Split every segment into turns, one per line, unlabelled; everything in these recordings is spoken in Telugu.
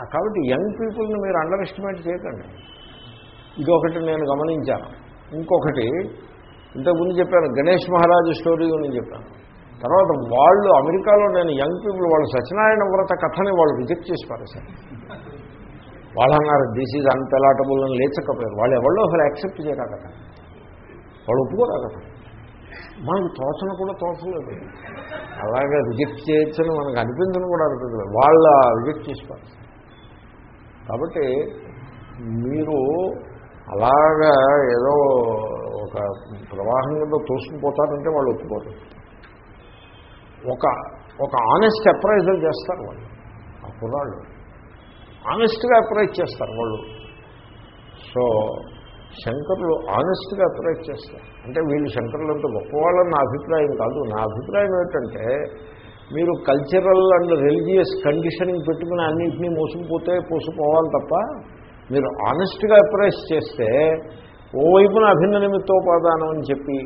కాబట్టి యంగ్ పీపుల్ని మీరు అండర్ ఎస్టిమేట్ చేయకండి. ఇదొకటి నేను గమనించాను. ఇంకొకటి ఇంతకుముందు చెప్పాను గణేష్ మహారాజు స్టోరీ గురించి చెప్పాను. తర్వాత వాళ్ళు అమెరికాలో నేను యంగ్ పీపుల్ వాళ్ళు సత్యనారాయణ వ్రత కథని వాళ్ళు రిజెక్ట్ చేసి పారేశారు. వాళ్ళు అన్నారు దిస్ ఈజ్ అన్పెలాటబుల్ అని లేచకపోయారు. వాళ్ళు ఎవరో అసలు యాక్సెప్ట్ చేయరా కథ? వాళ్ళు ఒప్పుకోరా కథ? మనకు తోచన కూడా తోచలేదు. అలాగే రిజెక్ట్ చేయొచ్చని మనకు అనిపించను కూడా అనిపించలేదు. వాళ్ళ రిజెక్ట్ చేసి కాబట్టి మీరు అలాగా ఏదో ఒక ప్రవాహం కింద తోసుకుపోతారంటే వాళ్ళు ఒప్పుకోరు. ఒక ఒక ఆనెస్ట్ అప్రైజల్ చేస్తారు వాళ్ళు. ఆ కుర్రాళ్ళు. ఆనెస్ట్గా అప్రైజ్ చేస్తారు వాళ్ళు. సో శంకరులు ఆనెస్ట్గా అప్రైజ్ చేస్తారు. అంటే వీళ్ళు శంకరులంత అంత గొప్పవాళ్ళని నా అభిప్రాయం కాదు. నా అభిప్రాయం ఏంటంటే మీరు కల్చరల్ అండ్ రిలీజియస్ కండిషనింగ్ పెట్టుకుని అన్నింటినీ మోసుకుపోతే పోసుకుపోవాలి తప్ప మీరు ఆనెస్ట్గా అప్రైజ్ చేస్తే ఓవైపున అభిన్న నిమిత్తోపాదానం అని చెప్పి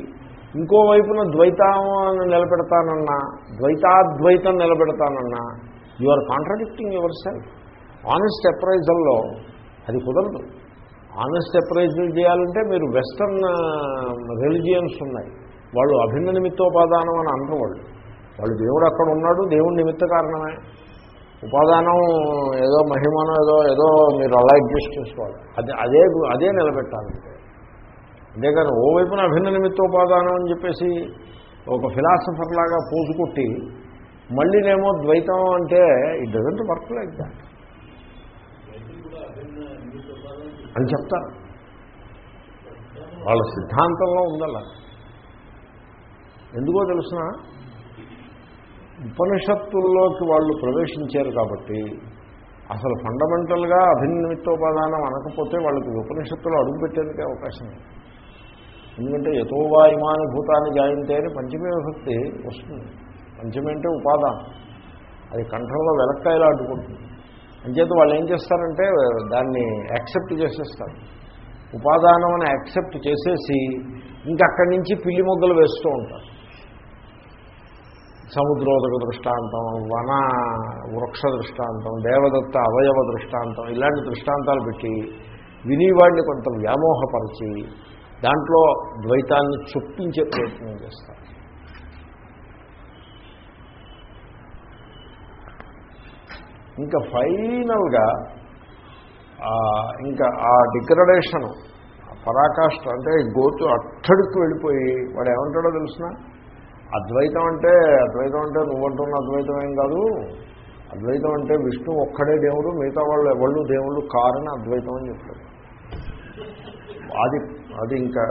ఇంకోవైపున ద్వైతాన్ని నిలబెడతానన్నా ద్వైతాద్వైతం నిలబెడతానన్నా you are contradicting yourself honest అప్రైజల్లో అది కుదరదు. ఆనెస్ట్ అప్రైజల్ చేయాలంటే మీరు వెస్టర్న్ రిలిజియన్స్ uh, ఉన్నాయి. వాళ్ళు అభిన్న నిమిత్తోపాదానం అని అనరు వాళ్ళు. వాళ్ళు దేవుడు అక్కడ ఉన్నాడు దేవుడు నిమిత్త కారణమే. ఉపాదానం ఏదో మహిమను ఏదో ఏదో మీరు అలా అడ్జస్ట్ చేసుకోవాలి. అదే అదే అదే నిలబెట్టాలంటే అంతేకాని ఓవైపున అభిన్న నిమిత్తోపాదానం అని చెప్పేసి ఒక ఫిలాసఫర్ లాగా పోసుకొట్టి మళ్ళీనేమో ద్వైతం అంటే it doesn't work like that అని చెప్తారు. వాళ్ళ సిద్ధాంతంలో ఉందಲ್ಲ ఎందుకో తెలుసిన? ఉపనిషత్తుల్లోకి వాళ్ళు ప్రవేశించారు కాబట్టి అసలు ఫండమెంటల్గా అభినిమిత్తోపాదానం అనకపోతే వాళ్ళకి ఉపనిషత్తులు అడుగుపెట్టేందుకే అవకాశం ఎందుకంటే యథోవా ఇమానుభూతాన్ని జాయింతే అని పంచమే విభక్తి వస్తుంది. పంచమి అంటే ఉపాదానం. అది కంఠంలో వెలక్కాయలా అడ్డుకుంటుంది. అంచేత వాళ్ళు ఏం చేస్తారంటే దాన్ని యాక్సెప్ట్ చేసేస్తారు. ఉపాదానం అని యాక్సెప్ట్ చేసేసి ఇంకక్కడి నుంచి పిల్లి మొగ్గలు వేస్తూ ఉంటారు. సముద్రోదక దృష్టాంతం వన వృక్ష దృష్టాంతం దేవదత్త అవయవ దృష్టాంతం ఇలాంటి దృష్టాంతాలు పెట్టి వినివాడిని కొంత వ్యామోహపరిచి దాంట్లో ద్వైతాన్ని చొప్పించే ప్రయత్నం చేస్తారు. ఇంకా ఫైనల్గా ఇంకా ఆ డిగ్రడేషను పరాకాష్ట అంటే గోతు అట్టడికి వెళ్ళిపోయి వాడు ఏమంటాడో తెలుసిన? అద్వైతం అంటే అద్వైతం అంటే నువ్వంటున్న అద్వైతం ఏం కాదు. అద్వైతం అంటే విష్ణు ఒక్కడే దేవుడు మిగతా వాళ్ళు ఎవళ్ళు దేవుళ్ళు కారని అద్వైతం అని చెప్తాడు అది అది ఇంకా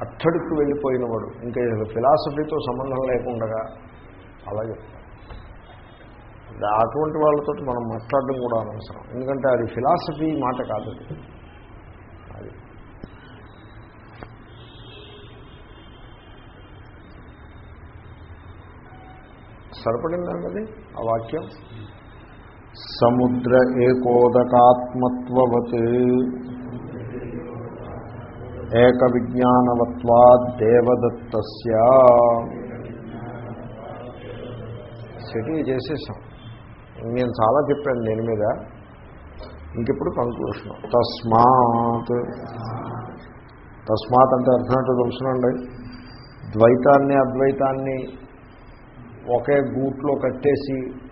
అట్టడికి వెళ్ళిపోయినవాడు. ఇంకా ఫిలాసఫీతో సంబంధం లేకుండా అలా చెప్తాడు. అటువంటి వాళ్ళతో మనం మాట్లాడడం కూడా అనవసరం. ఎందుకంటే అది ఫిలాసఫీ మాట కాదు సరిపడిందండి ఆ వాక్యం? సముద్ర ఏకోదకాత్మత్వవత్ ఏక విజ్ఞానవత్వాద్ దేవదత్తస్య. సెటిల్ చేసేసాం. నేను చాలా చెప్పాను దీని మీద. ఇంకెప్పుడు కంక్లూషన్ తస్మాత్. తస్మాత్ అంటే అర్థం ఏంటో తెలుసునండి. ద్వైతాన్ని అద్వైతాన్ని ఒకే గూట్లో కట్టేసి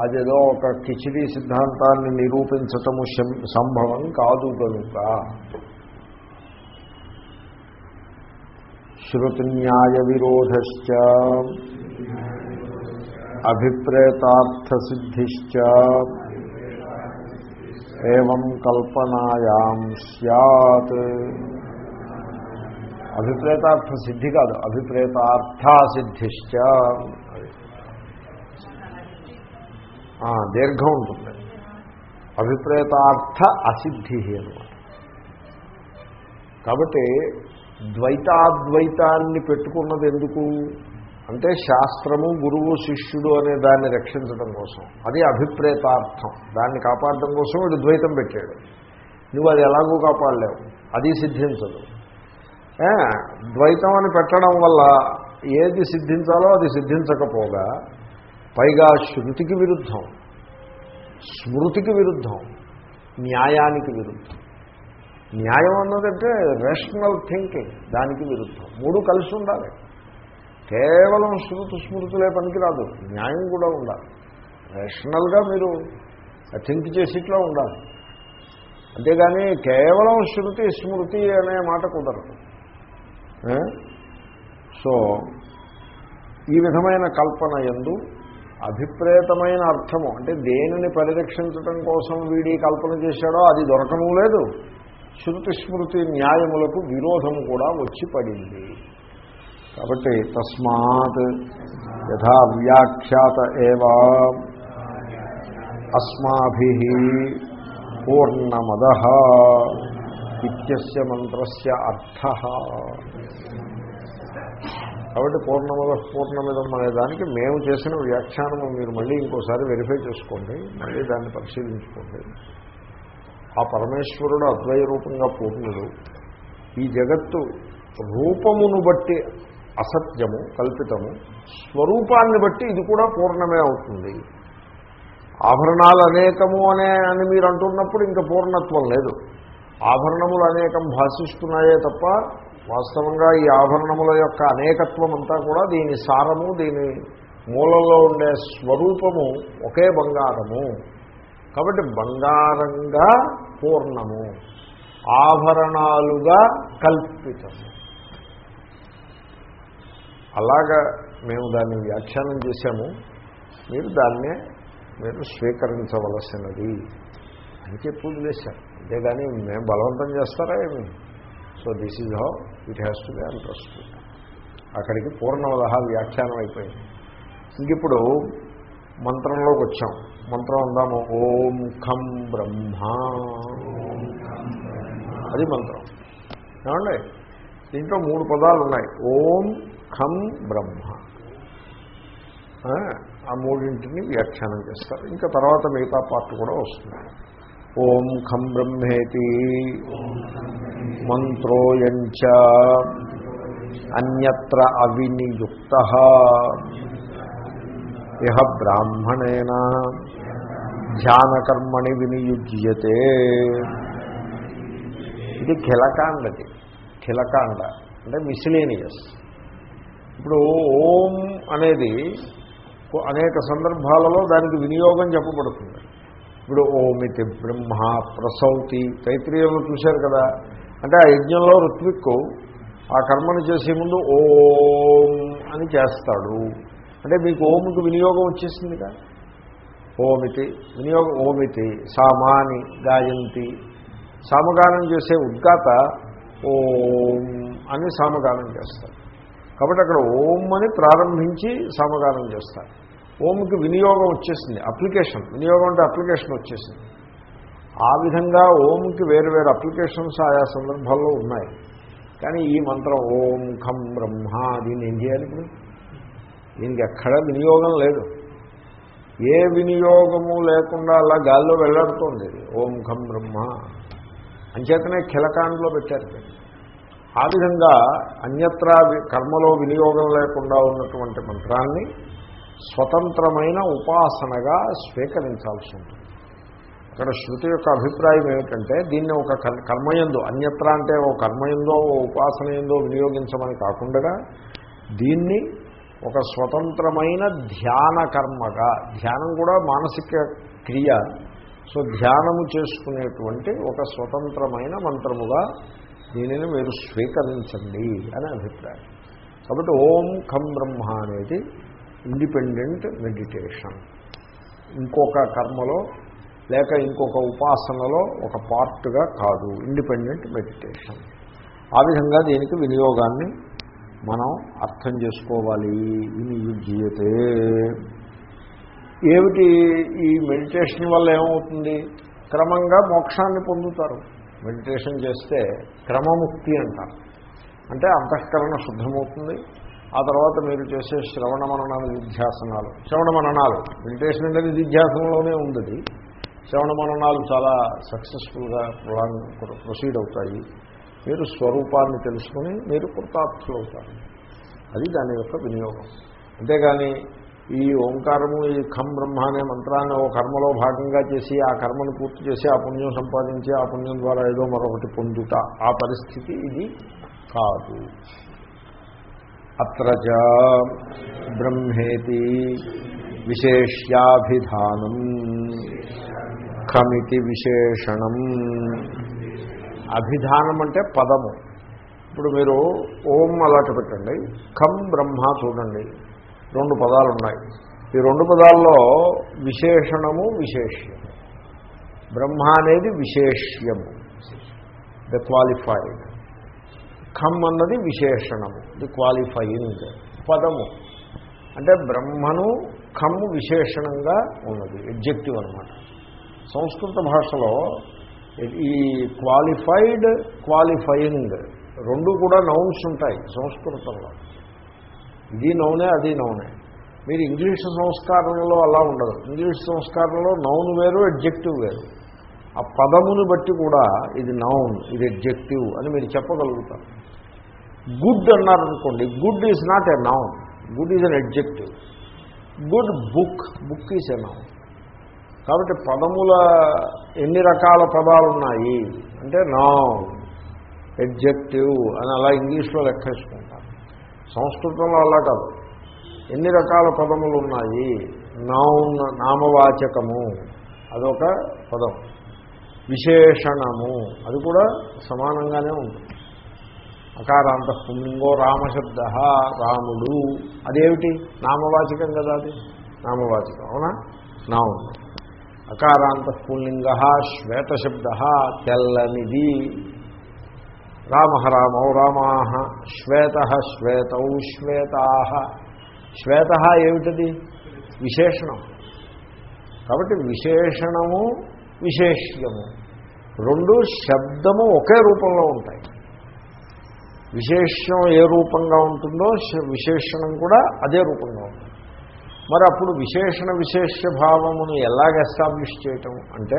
అదేదో ఒక కిచిడీ సిద్ధాంతాన్ని నిరూపించటము సంభవం కాదు కనుక. శృతి న్యాయ విరోధశ్చ. అభిప్రేతార్థసిద్ధిశ్చ. ఏం కల్పనాయాం సత్ అభిప్రేతార్థ సిద్ధి కాదు అభిప్రేతార్థాసిద్ధిశ్చ. దీర్ఘం ఉంటుంది. అభిప్రేతార్థ అసిద్ధి అనమాట కాబట్టి ద్వైతాద్వైతాన్ని పెట్టుకున్నది ఎందుకు? అంటే శాస్త్రము గురువు శిష్యుడు అనే దాన్ని రక్షించడం కోసం. అది అభిప్రేతార్థం. దాన్ని కాపాడడం కోసం వాడు ద్వైతం పెట్టాడు. నువ్వు అది ఎలాగూ కాపాడలేవు. అది సిద్ధించదు. ద్వైతం అని పెట్టడం వల్ల ఏది సిద్ధించాలో అది సిద్ధించకపోగా పైగా శృతికి విరుద్ధం స్మృతికి విరుద్ధం న్యాయానికి విరుద్ధం. న్యాయం అన్నదంటే రేషనల్ థింకింగ్ దానికి విరుద్ధం. మూడు కలిసి ఉండాలి. కేవలం శృతి స్మృతులే పనికిరాదు న్యాయం కూడా ఉండాలి. రేషనల్గా మీరు థింక్ చేసేట్లా ఉండాలి. అంతేగాని కేవలం శృతి స్మృతి అనే మాట కుదరదు. సో ఈ విధమైన కల్పన ఎందు అభిప్రేతమైన అర్థము. అంటే దేనిని పరిరక్షించడం కోసం వీడి కల్పన చేశాడో అది దొరకము లేదు. శృతి స్మృతి న్యాయములకు విరోధము కూడా వచ్చి పడింది. కాబట్టి తస్మాత్ యథా వ్యాఖ్యాత ఏవా అస్మాభి పూర్ణమద ఇత్య మంత్రస్య అర్థ కాబట్టి పూర్ణమద పూర్ణమిదం అనే దానికి మేము చేసిన వ్యాఖ్యానము మీరు మళ్ళీ ఇంకోసారి వెరిఫై చేసుకోండి మళ్ళీ దాన్ని పరిశీలించుకోండి. ఆ పరమేశ్వరుడు అద్వయ రూపంగా పూర్ణుడు. ఈ జగత్తు రూపమును బట్టి అసత్యము కల్పితము. స్వరూపాన్ని బట్టి ఇది కూడా పూర్ణమే అవుతుంది. ఆభరణాలు అనేకము అనే అని మీరు అంటున్నప్పుడు ఇంకా పూర్ణత్వం లేదు. ఆభరణములు అనేకం భాషిస్తున్నాయే తప్ప వాస్తవంగా ఈ ఆభరణముల యొక్క అనేకత్వం అంతా కూడా దీని సారము దీని మూలంలో ఉండే స్వరూపము ఒకే బంగారము. కాబట్టి బంగారంగా పూర్ణము ఆభరణాలుగా కల్పితము. అలాగా మేము దాన్ని వ్యాఖ్యానం చేశాము. మీరు దాన్నే మీరు స్వీకరించవలసినది అని చెప్పి వదిలేశారు. అంతేగాని మేము బలవంతం చేస్తారా ఏమి? So this is how it has to be understood. అక్కడికి పూర్ణవద వ్యాఖ్యానం అయిపోయింది. ఇంకిప్పుడు మంత్రంలోకి వచ్చాం. మంత్రం అందాము. ఓం ఖం బ్రహ్మ. అది మంత్రం. ఏమండి? దీంట్లో మూడు పదాలు ఉన్నాయి. ఓం ఖం బ్రహ్మ. ఆ, ఆ మూడింటిని వ్యాఖ్యానం చేస్తారు. ఇంకా తర్వాత మిగతా పార్ట్ కూడా వస్తుంది. ఓం ఖం బ్రహ్మేతి. మంత్రోయంచ. అన్యత్ర అవినియుక్త. ఇహ బ్రాహ్మణేన. ధ్యానకర్మణి వినియుజ్యతే. ఇది ఖిలకాండది. ఖిలకాండ అంటే మిసిలేనియస్ ఇప్పుడు ఓం అనేది అనేక సందర్భాలలో దానికి వినియోగం చెప్పబడుతుంది. ఇప్పుడు ఓమితి బ్రహ్మ ప్రసౌతి తైత్రీయంలో చూశారు కదా. అంటే ఆ యజ్ఞంలో ఋత్విక్కు ఆ కర్మను చేసే ముందు ఓం అని చేస్తాడు. అంటే మీకు ఓంకి వినియోగం వచ్చేసిందిగా? ఓమితి వినియోగం ఓమితి సామాని గాయంతి. సామగానం చేసే ఉద్గాత ఓం అని సామగానం చేస్తారు. కాబట్టి అక్కడ ఓం అని ప్రారంభించి సామగానం చేస్తారు. ఓంకి వినియోగం వచ్చేసింది అప్లికేషన్. వినియోగం అంటే అప్లికేషన్ వచ్చేసింది. ఆ విధంగా ఓంకి వేరు వేరు అప్లికేషన్స్ ఆయా సందర్భాల్లో ఉన్నాయి. కానీ ఈ మంత్రం ఓం ఖం బ్రహ్మ దీన్ని ఏం చేయాలి ఇప్పుడు దీనికి ఎక్కడ వినియోగం లేదు. ఏ వినియోగము లేకుండా అలా గాల్లో వెళ్ళాడుతోంది ఓం ఖం బ్రహ్మ. అంచేతనే కిలకాండలో పెట్టారు ఆ విధంగా అన్యత్రా కర్మలో వినియోగం లేకుండా ఉన్నటువంటి మంత్రాన్ని స్వతంత్రమైన ఉపాసనగా స్వీకరించాల్సి ఉంటుంది. అక్కడ శృతి యొక్క అభిప్రాయం ఏమిటంటే దీన్ని ఒక కర్మయందు అన్యత్ర అంటే ఓ కర్మయందో ఓ ఉపాసన ఎందో వినియోగించమని కాకుండా దీన్ని ఒక స్వతంత్రమైన ధ్యాన కర్మగా ధ్యానం కూడా మానసిక క్రియ సో ధ్యానము చేసుకునేటువంటి ఒక స్వతంత్రమైన మంత్రముగా దీనిని మీరు స్వీకరించండి అనే అభిప్రాయం. కాబట్టి ఓం ఖం బ్రహ్మ అనేది ఇండిపెండెంట్ మెడిటేషన్. ఇంకొక కర్మలో లేక ఇంకొక ఉపాసనలో ఒక పార్ట్గా కాదు. Independent meditation. ఆ విధంగా దీనికి వినియోగాన్ని మనం అర్థం చేసుకోవాలి. వినియుజ్యతే ఏమిటి ఈ మెడిటేషన్ వల్ల ఏమవుతుంది? క్రమంగా మోక్షాన్ని పొందుతారు. మెడిటేషన్ చేస్తే క్రమముక్తి అంటారు. అంటే అంతఃకరణ శుద్ధమవుతుంది. ఆ తర్వాత మీరు చేసే శ్రవణ మననాలు నిధ్యాసనాలు శ్రవణ మననాలు. మెడిటేషన్ అంటే నిధ్యాసనంలోనే ఉంది శ్రవణ మననాలు చాలా సక్సెస్ఫుల్గా ప్రొసీడ్ అవుతాయి. మీరు స్వరూపాన్ని తెలుసుకుని మీరు కృతార్థులవుతారు. అది దాని యొక్క వినియోగం. అంతేగాని ఈ ఓంకారము ఈ ఖం బ్రహ్మ అనే మంత్రాన్ని ఓ కర్మలో భాగంగా చేసి ఆ కర్మను పూర్తి చేసి ఆ పుణ్యం సంపాదించి ఆ పుణ్యం ద్వారా ఏదో మరొకటి పొందుట ఆ పరిస్థితి ఇది కాదు. అత్ర బ్రహ్మేతి విశేష్యాభిధానం. ఖమితి విశేషణం. అభిధానం అంటే పదము. ఇప్పుడు మీరు ఓం అలాంటి పెట్టండి ఖం బ్రహ్మ చూడండి రెండు పదాలు ఉన్నాయి ఈ రెండు పదాల్లో విశేషణము విశేష్యము. బ్రహ్మ అనేది విశేష్యము. The qualified. ఖమ్ అన్నది విశేషణము ది క్వాలిఫైయింగ్. పదము. అంటే బ్రహ్మను ఖమ్ము విశేషణంగా ఉన్నది ఎడ్జెక్టివ్ అనమాట సంస్కృత భాషలో ఈ క్వాలిఫైడ్ క్వాలిఫైయింగ్ రెండు కూడా నౌన్స్ ఉంటాయి సంస్కృతంలో. ఇది నౌనే అది నౌనే మీరు ఇంగ్లీష్ సంస్కారంలో అలా ఉండదు. ఇంగ్లీష్ సంస్కారంలో నౌన్ వేరు ఎడ్జెక్టివ్ వేరు. ఆ పదమును బట్టి కూడా ఇది నౌన్ ఇది ఎడ్జెక్టివ్ అని మీరు చెప్పగలుగుతారు. గుడ్ అన్నారనుకోండి good is not a noun good is an adjective good book book is a noun కాబట్టి పదముల ఎన్ని రకాల పదాలు ఉన్నాయి? అంటే నా ఎడ్జెక్టివ్ అని అలా ఇంగ్లీష్లో లెక్కేసుకుంటారు. సంస్కృతంలో అలా కాదు. ఎన్ని రకాల పదములు ఉన్నాయి? నౌన్ నామవాచకము అదొక పదం. విశేషణము అది కూడా సమానంగానే ఉంటుంది. అకారాంత పుంగో రామశబ్ద రాముడు. అదేమిటి? నామవాచకం కదా అది. నామవాచకం అవునా? నౌన్ అకారాంత పుల్లింగ శ్వేతశబ్ద తెల్లనిది. రామ రామౌ రామా శ్వేత శ్వేతౌ శ్వేతా. శ్వేత ఏమిటది? విశేషణం. కాబట్టి విశేషణము విశేష్యము. రెండు శబ్దము ఒకే రూపంలో ఉంటాయి. విశేషం ఏ రూపంగా ఉంటుందో విశేషణం కూడా అదే రూపంగా ఉంటుంది. మరి అప్పుడు విశేషణ విశేష భావమును ఎలాగ ఎస్టాబ్లిష్ చేయటం అంటే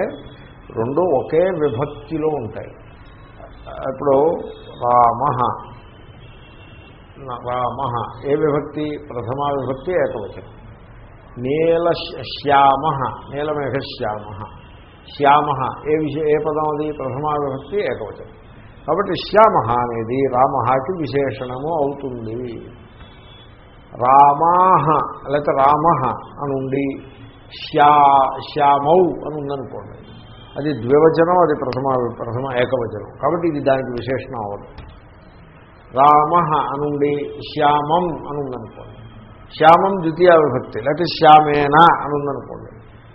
రెండు ఒకే విభక్తిలో ఉంటాయి. ఇప్పుడు రామ రామ ఏ విభక్తి? ప్రథమా విభక్తి ఏకవచనం. నీల శ్యామ నీలమేఘ శ్యామ. శ్యామ ఏ విషయ ఏ పదం అది? ప్రథమా విభక్తి ఏకవచనం. కాబట్టి శ్యామ అనేది రామకి విశేషణము అవుతుంది. రామాహ లేకపోతే రామ అని ఉండి శ్యా శ్యామౌ అని ఉందనుకోండి అది ద్వివచనం అది ప్రథమ ప్రథమ ఏకవచనం. కాబట్టి ఇది దానికి విశేషణం అవ్వదు. రామ అనుండి శ్యామం అని ఉందనుకోండి శ్యామం ద్వితీయ విభక్తి లేకపోతే శ్యామేన అని ఉందనుకోండి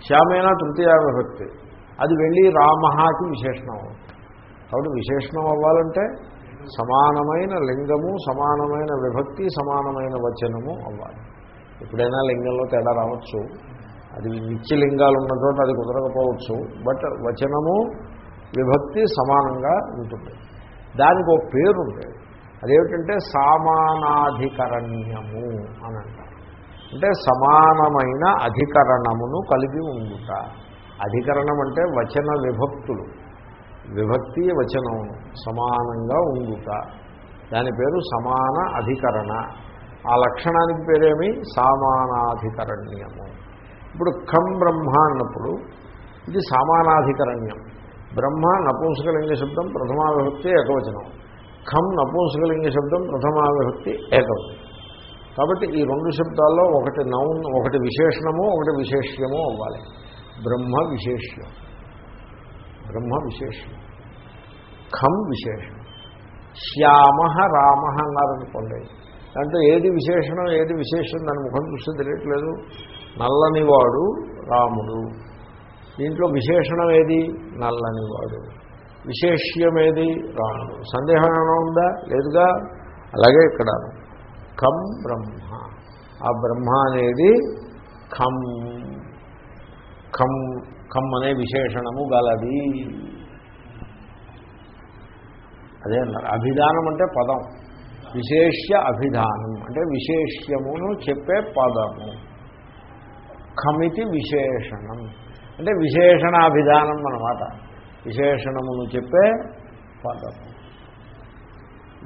శ్యామేన తృతీయ విభక్తి అది వెళ్ళి రామహాకి విశేషణం అవ్వదు. కాబట్టి విశేషణం అవ్వాలంటే సమానమైన లింగము సమానమైన విభక్తి సమానమైన వచనము అవ్వాలి. ఎప్పుడైనా లింగంలో తేడా రావచ్చు. అది నిత్య లింగాలు ఉన్న చోట అది కుదరకపోవచ్చు. బట్ వచనము విభక్తి సమానంగా ఉంటుంది. దానికి ఒక పేరు ఉంటుంది అదేమిటంటే సమానాధికరణ్యము అని అంటారు. అంటే సమానమైన అధికరణమును కలిగి ఉండుట. అధికరణం అంటే వచన విభక్తులు. విభక్తి వచనం సమానంగా ఉండుట. దాని పేరు సమాన అధికరణ. ఆ లక్షణానికి పేరేమి? సామానాధికరణ్యము. ఇప్పుడు ఖం బ్రహ్మ అన్నప్పుడు ఇది సమానాధికరణ్యం. బ్రహ్మ నపుంసకలింగ శబ్దం ప్రథమా విభక్తి ఏకవచనం. ఖం నపుంసకలింగ శబ్దం ప్రథమా విభక్తి ఏకవచనం. కాబట్టి ఈ రెండు శబ్దాల్లో ఒకటి నౌన్ ఒకటి విశేషణము ఒకటి విశేష్యము అవ్వాలి. బ్రహ్మ విశేష్యం. బ్రహ్మ విశేషం. ఖం విశేషం. శ్యామ రామ అన్నారనుకోండి. దాంట్లో ఏది విశేషణం ఏది విశేషం దాని ముఖం చూస్తే తెలియట్లేదు. నల్లనివాడు రాముడు. దీంట్లో విశేషణం ఏది? నల్లనివాడు విశేష్యమేది? రాముడు. సందేహం ఏమైనా ఉందా? లేదుగా? అలాగే ఇక్కడ. ఖం బ్రహ్మ. ఆ బ్రహ్మ అనేది ఖం. ఖం కమ్మనే అనే విశేషణము గలది. అదే అన్నారు. అభిధానం అంటే పదం. విశేష్య అభిధానం అంటే విశేష్యమును చెప్పే పదము. ఖమితి విశేషణం. అంటే విశేషణాభిధానం అన్నమాట. విశేషణమును చెప్పే పదము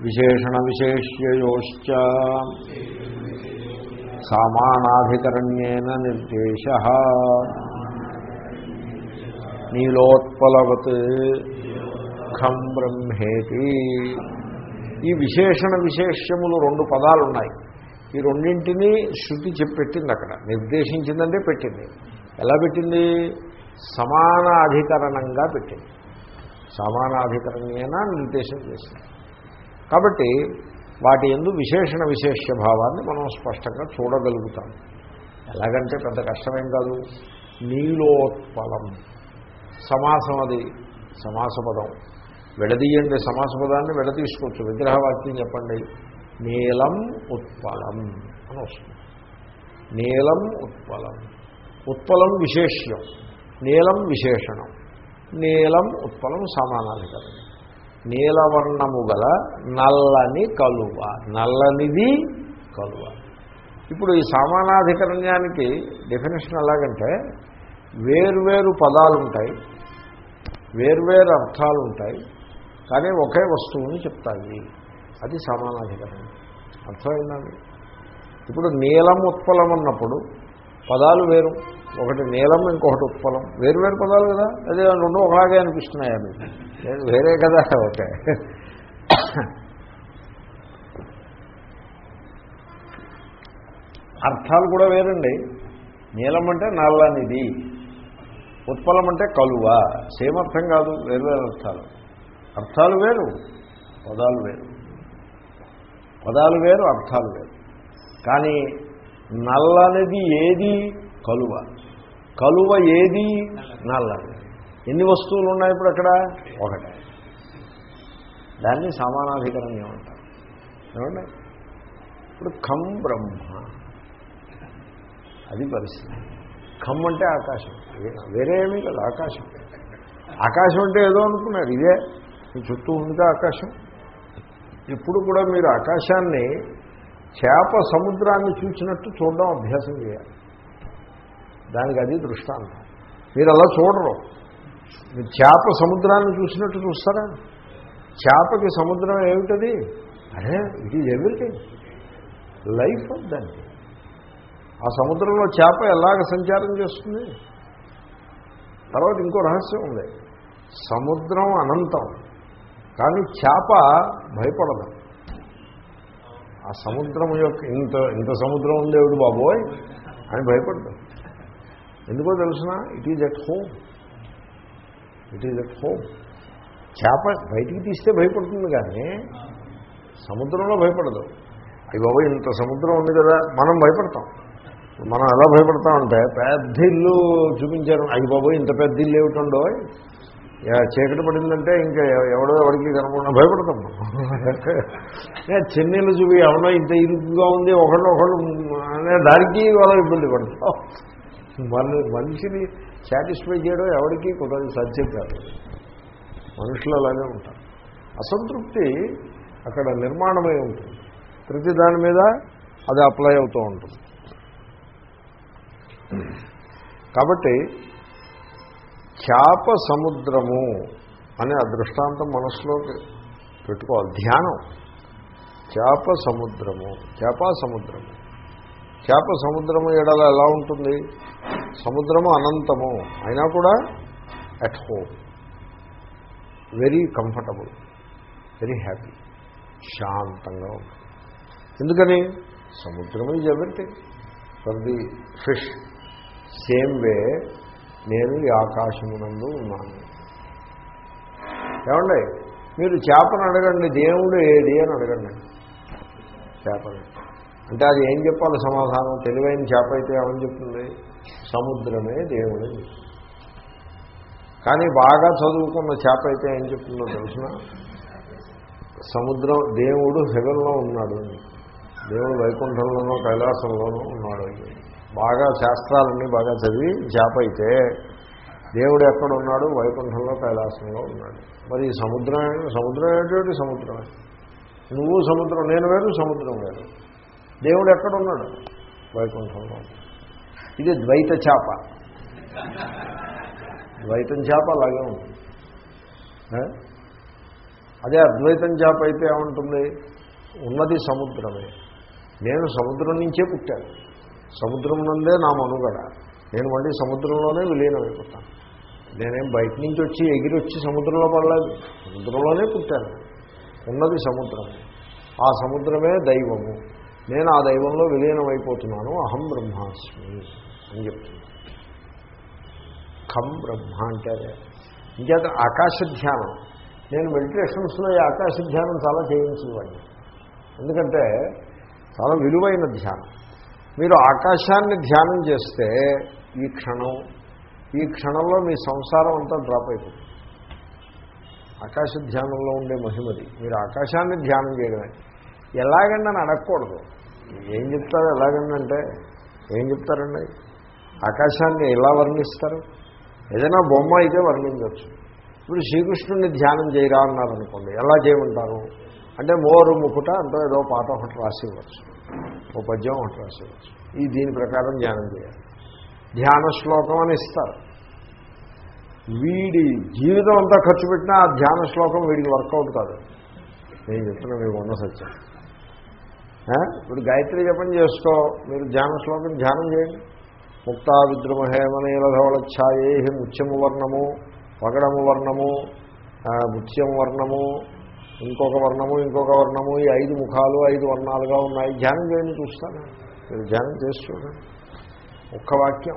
విశేషణ విశేష్యయోశ్చ. సామానాధికరణ్యేన నిర్దేశ. నీలోత్పలవత్ ఖం బ్రహ్మేతి. ఈ విశేషణ విశేష్యములు రెండు పదాలు ఉన్నాయి ఈ రెండింటినీ శృతి చెప్పెట్టింది అక్కడ. నిర్దేశించిందంటే పెట్టింది. ఎలా పెట్టింది? సమాన అధికరణంగా పెట్టింది. సమానాధికరణేనా నిర్దేశం చేసింది. కాబట్టి వాటి ఎందు విశేషణ విశేష భావాన్ని మనం స్పష్టంగా చూడగలుగుతాం. ఎలాగంటే పెద్ద కష్టమేం కాదు. నీలోత్పలం. సమాసం అది సమాసపదం. విడదీయండి సమాస పదాన్ని విడదీసుకోవచ్చు విగ్రహవాక్యం చెప్పండి. నీలం ఉత్పలం అని వస్తుంది. నీలం ఉత్పలం. ఉత్పలం విశేష్యం. నీలం విశేషణం. నీలం ఉత్పలం సమానాధికరణం నీలవర్ణము గల నల్లని కలువ. నల్లనిది కలువ. ఇప్పుడు ఈ సామానాధికరణ్యానికి డెఫినేషన్ ఎలాగంటే వేరువేరు పదాలు ఉంటాయి వేర్వేరు అర్థాలు ఉంటాయి కానీ ఒకే వస్తువుని చెప్తాయి. అది సమానాధికరణం అర్థమైందండి? ఇప్పుడు నీలం ఉత్పలం అన్నప్పుడు పదాలు వేరు ఒకటి నీలం ఇంకొకటి ఉత్పలం. వేరు వేరు పదాలు కదా? అదే రెండు ఒకలాగే అనిపిస్తున్నాయి అవి వేరే కదా? ఓకే. అర్థాలు కూడా వేరండి. నీలం అంటే నల్లనిది. ఉత్పలం అంటే కలువ. సేమ్ అర్థం కాదు వేరు వేరు అర్థాలు. అర్థాలు వేరు పదాలు వేరు. పదాలు వేరు అర్థాలు వేరు. కానీ నల్లనిది ఏది? కలువ. కలువ ఏది? నల్లది ఎన్ని వస్తువులు ఉన్నాయి ఇప్పుడు అక్కడ? ఒకటే. దాన్ని సమానాధికరణం ఏమంటారు ఏమండి? ఇప్పుడు ఖం బ్రహ్మ. అది పరిస్థితి. ఖమ్ అంటే ఆకాశం వేరే ఏమీ కాదు ఆకాశం. ఆకాశం అంటే ఏదో అనుకున్నారు ఇదే. మీ చుట్టూ ఉందిగా ఆకాశం. ఇప్పుడు కూడా మీరు ఆకాశాన్ని చేప సముద్రాన్ని చూసినట్టు చూడడం అభ్యాసం చేయాలి. దానికి అది దృష్టాంతం. మీరు అలా చూడరు. మీరు చేప సముద్రాన్ని చూసినట్టు చూస్తారా? చేపకి సముద్రం ఏమిటది? అరే ఇట్ ఈజ్ ఎవ్రీథింగ్. లైఫ్ దాన్ని. ఆ సముద్రంలో చేప ఎలాగ సంచారం చేస్తుంది? తర్వాత ఇంకో రహస్యం ఉంది. సముద్రం అనంతం కానీ చేప భయపడదు. ఆ సముద్రం యొక్క ఇంత ఇంత సముద్రం ఉండేవాడు బాబోయ్? అని భయపడదు. ఎందుకో తెలుసిన? It is at home it is at home చేప బయటికి తీస్తే భయపడుతుంది కానీ సముద్రంలో భయపడదు. అవి బాబోయ్ ఇంత సముద్రం ఉంది కదా మనం భయపడతాం. మనం ఎలా భయపడతామంటే పెద్ద ఇల్లు చూపించారు. అయ్యి బాబు ఇంత పెద్ద ఇల్లు ఏమిటండో చీకటి పడిందంటే ఇంకా ఎవడో ఎవరికి కనపడినా భయపడతాం చెన్నైలో చూపి ఎవడో ఇంత ఇరుకుగా ఉంది ఒకళ్ళు ఒకళ్ళు అనే దానికి వాళ్ళ ఇబ్బంది పడతాం. మన మనిషిని సాటిస్ఫై చేయడం ఎవరికి కొంత సాధ్యం కాదు. మనుషులు అలాగే ఉంటారు. అసంతృప్తి అక్కడ నిర్మాణమై ఉంటుంది. ప్రతి దాని మీద అది అప్లై అవుతూ ఉంటుంది. కాబట్టి చేప సముద్రము అనే అదృష్టాంతం మనసులోకి పెట్టుకోవాలి. ధ్యానం. చేప సముద్రము. చేప సముద్రము. చేప సముద్రము ఎడల ఎలా ఉంటుంది? సముద్రము అనంతము. అయినా కూడా at home very comfortable very happy శాంతంగా ఉంటుంది. ఎందుకని? సముద్రం is everything for the fish same way నేను ఈ ఆకాశమునందు ఉన్నాను. ఏమండి? మీరు చేపను అడగండి దేవుడు ఏది అని అడగండి. చేపని. అంటే అది ఏం చెప్పాలి సమాధానం? తెలివైన చేప అయితే ఏమని చెప్తుంది? సముద్రమే దేవుడు కానీ బాగా చదువుకున్న చేప అయితే ఏం చెప్తుందో తెలిసిన? సముద్రం దేవుడు హెవెన్లో ఉన్నాడు. దేవుడు వైకుంఠంలోనో కైలాసంలోనూ ఉన్నాడు. బాగా శాస్త్రాలన్నీ బాగా చదివి చేప అయితే దేవుడు ఎక్కడ ఉన్నాడు వైకుంఠంలో కైలాసంలో ఉన్నాడు. మరి సముద్రం సముద్రం ఏంటంటే సముద్రమే నువ్వు సముద్రం నేను వేరు సముద్రం వేరు. దేవుడు ఎక్కడున్నాడు? వైకుంఠంలో. ఇది ద్వైత చేప. ద్వైతం చేప అలాగే ఉంటుంది. అదే అద్వైతం చేప అయితే ఏముంటుంది? ఉన్నది సముద్రమే. నేను సముద్రం నుంచే పుట్టాను. సముద్రం నుండే నా మనుగడ. నేను మళ్ళీ సముద్రంలోనే విలీనమైపోతాను. నేనేం బయట నుంచి వచ్చి ఎగిరొచ్చి సముద్రంలో పడలేదు. సముద్రంలోనే పుట్టాను. ఉన్నది సముద్రం. ఆ సముద్రమే దైవము. నేను ఆ దైవంలో విలీనమైపోతున్నాను. అహం బ్రహ్మాస్మి అని చెప్తున్నాను ఖం బ్రహ్మ అంటే అదే ఇంకేత ఆకాశ ధ్యానం. నేను మెడిటేషన్స్లో ఈ ఆకాశ ధ్యానం చాలా చేయించేవాడిని. ఎందుకంటే చాలా విలువైన ధ్యానం. మీరు ఆకాశాన్ని ధ్యానం చేస్తే ఈ క్షణం ఈ క్షణంలో మీ సంసారం అంతా డ్రాప్ అయిపోతుంది. ఆకాశ ధ్యానంలో ఉండే మహిమది. మీరు ఆకాశాన్ని ధ్యానం చేయడమే. ఎలాగండి అని అడగకూడదు. ఏం చెప్తారు ఎలాగండి ఏం చెప్తారండి? ఆకాశాన్ని ఎలా వర్ణిస్తారు? ఏదైనా బొమ్మ అయితే వర్ణించవచ్చు. ఇప్పుడు శ్రీకృష్ణుడిని ధ్యానం చేయరా అన్నారనుకోండి ఎలా చేయమంటారు? అంటే మోరు ముకుట అంటూ ఏదో పాట ఒకటి రాసివ్వచ్చు ఓ పద్యం ఒకటి రాసేయచ్చు. ఈ దీని ప్రకారం ధ్యానం చేయాలి. ధ్యాన శ్లోకం అని ఇస్తారు. వీడి జీవితం అంతా ఖర్చు పెట్టినా ఆ ధ్యాన శ్లోకం వీడికి వర్కౌట్ కాదు. నేను చెప్తున్నా మీకు ఉన్న సత్యం. ఇప్పుడు గాయత్రి జపం చేసుకో మీరు ధ్యాన శ్లోకం ధ్యానం చేయండి. ముక్తా విద్రుమహేమనీలధవళ ఛాయే ముత్యము వర్ణము పగడము వర్ణము ముత్యం వర్ణము ఇంకొక వర్ణము ఇంకొక వర్ణము ఈ ఐదు ముఖాలు ఐదు వర్ణాలుగా ఉన్నాయి. ధ్యానం చేయండి చూస్తాను. మీరు ధ్యానం చేసి చూడండి. ఒక్క వాక్యం.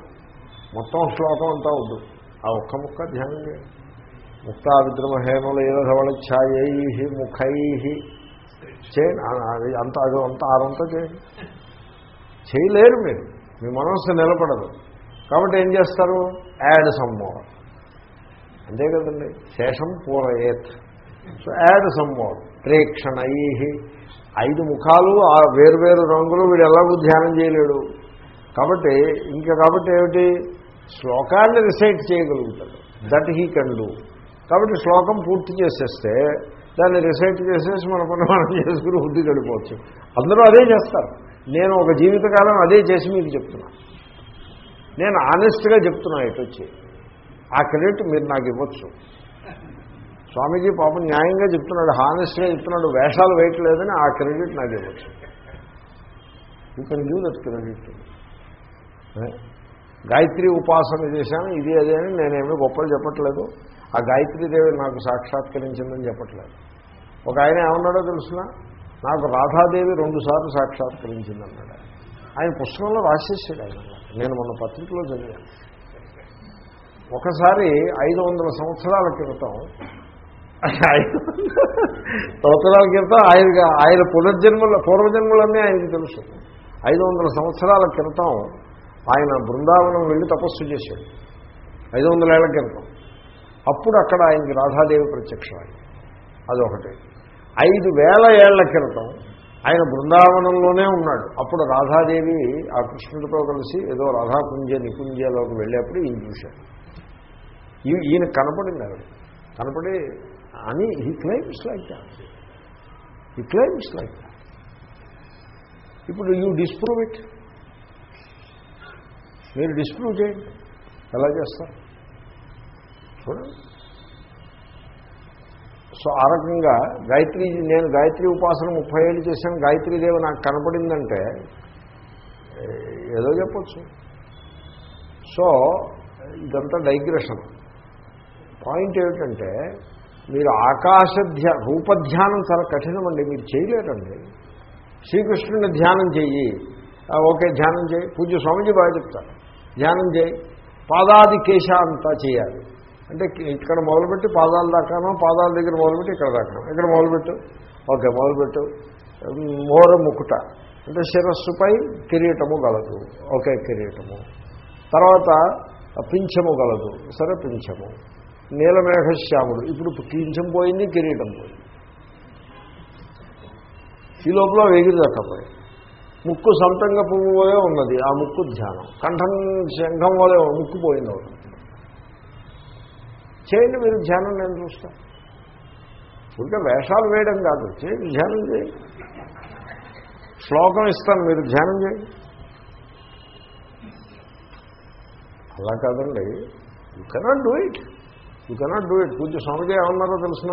మొత్తం శ్లోకం అంతా వద్దు. ఆ ఒక్క ముక్క ధ్యానం చేయండి. ముక్తా విద్రుమహేమల ఏదవళ ఛాయై ముఖై చేయండి. అది అంత అది అంత ఆరంతా చేయండి. చేయలేరు మీరు. మీ మనస్సు నిలబడదు. కాబట్టి ఏం చేస్తారు? యాడ్ సమ్మోర్ అంతే కదండి. శేషం పూరయేత్. సో యాడ్ సమ్మోర్ ప్రేక్షణై. ఐదు ముఖాలు ఆ వేరువేరు రంగులు వీడు ఎలాగూ ధ్యానం చేయలేడు. కాబట్టి ఇంకా కాబట్టి ఏమిటి? శ్లోకాన్ని రిసైట్ చేయగలుగుతాడు. దట్ హీ కెన్ డూ కాబట్టి శ్లోకం పూర్తి చేసేస్తే దాన్ని రిసైట్ చేసేసి మన పని మనం చేసుకుని బుద్ధి గడిపోవచ్చు. అందరూ అదే చేస్తారు. నేను ఒక జీవితకాలం అదే చేసి మీకు చెప్తున్నా. నేను ఆనెస్ట్గా చెప్తున్నా ఎటు వచ్చి. ఆ క్రెడిట్ మీరు నాకు ఇవ్వచ్చు. స్వామీజీ పాపం న్యాయంగా చెప్తున్నాడు హానెస్ట్గా చెప్తున్నాడు వేషాలు వేయట్లేదని ఆ క్రెడిట్ నాకు ఇవ్వచ్చు. You can give that credit Gayatri ఉపాసన చేశాను ఇది అదే అని నేనేమీ గొప్పలు చెప్పట్లేదు. ఆ గాయత్రీదేవి నాకు సాక్షాత్కరించిందని చెప్పట్లేదు. ఒక ఆయన ఏమన్నాడో తెలుసిన? నాకు రాధాదేవి రెండుసార్లు సాక్షాత్కరించిందన్నాడు ఆయన. ఆయన పుస్తకంలో రాసేసాడు ఆయన నేను మొన్న పత్రికలో చదివాను. ఒకసారి ఐదు వందల సంవత్సరాల క్రితం సంవత్సరాల క్రితం ఆయన ఆయన పునర్జన్మల పూర్వజన్మలన్నీ ఆయనకి తెలుసు. ఐదు వందల సంవత్సరాల క్రితం ఆయన బృందావనం వెళ్ళి తపస్సు చేశాడు. ఐదు వందల ఏళ్ళ క్రితం. అప్పుడు అక్కడ ఆయనకి రాధాదేవి ప్రత్యక్షమైంది అదొకటి. ఐదు వేల ఏళ్ళ క్రితం ఆయన బృందావనంలోనే ఉన్నాడు. అప్పుడు రాధాదేవి ఆ కృష్ణుడితో కలిసి ఏదో రాధాకుంజ నికుంజలోకి వెళ్ళేప్పుడు ఈయన చూశాడు. ఈయన కనపడింది ఆవిడ. కనపడి అని he claims like that he claims like that ఇప్పుడు యూ డిస్ప్రూవ్ ఇట్ మీరు డిస్ప్రూవ్ చేయండి. ఎలా చేస్తారు? చూడండి. సో ఆ రకంగా గాయత్రి నేను గాయత్రి ఉపాసన ముప్పై ఏళ్ళు చేశాను. గాయత్రీదేవి నాకు కనపడిందంటే ఏదో చెప్పచ్చు. సో ఇదంతా డైగ్రెషన్. పాయింట్ ఏమిటంటే మీరు ఆకాశ ధ్యా రూపధ్యానం చాలా కఠినమండి మీరు చేయలేరండి. శ్రీకృష్ణుని ధ్యానం చెయ్యి. ఓకే ధ్యానం చేయి పూజ స్వామిజీ బాగా చెప్తారు. ధ్యానం చేయి పాదాది కేశ అంతా చేయాలి. అంటే ఇక్కడ మొదలుపెట్టి పాదాల దాకానో పాదాల దగ్గర మొదలుపెట్టి ఇక్కడ దాకా ఇక్కడ మొదలుపెట్టు? ఓకే మొదలుపెట్టు. మోర ముకుట. అంటే శిరస్సుపై కిరీటము గలదు. ఓకే కిరీటము. తర్వాత పింఛము గలదు. సరే పింఛము. నీలమేఘశ్యాముడు. ఇప్పుడు పింఛం పోయింది కిరీటం పోయింది. ఈ లోపల వెగిరి దక్కపోయి ముక్కు సంతంగ పువ్వు వలె ఉన్నది ఆ ముక్కు ధ్యానం. కంఠం శంఖం వలే ముక్కు పోయింది ఒకటి. చేయండి మీరు ధ్యానం నేను చూస్తాను ఇంకా వేషాలు వేయడం కాదు చేయండి ధ్యానం చేయండి. శ్లోకం ఇస్తాను మీరు ధ్యానం చేయండి. అలా కాదండి. You cannot do it you cannot do it పూజ స్వామికి ఏమన్నారో తెలిసిన?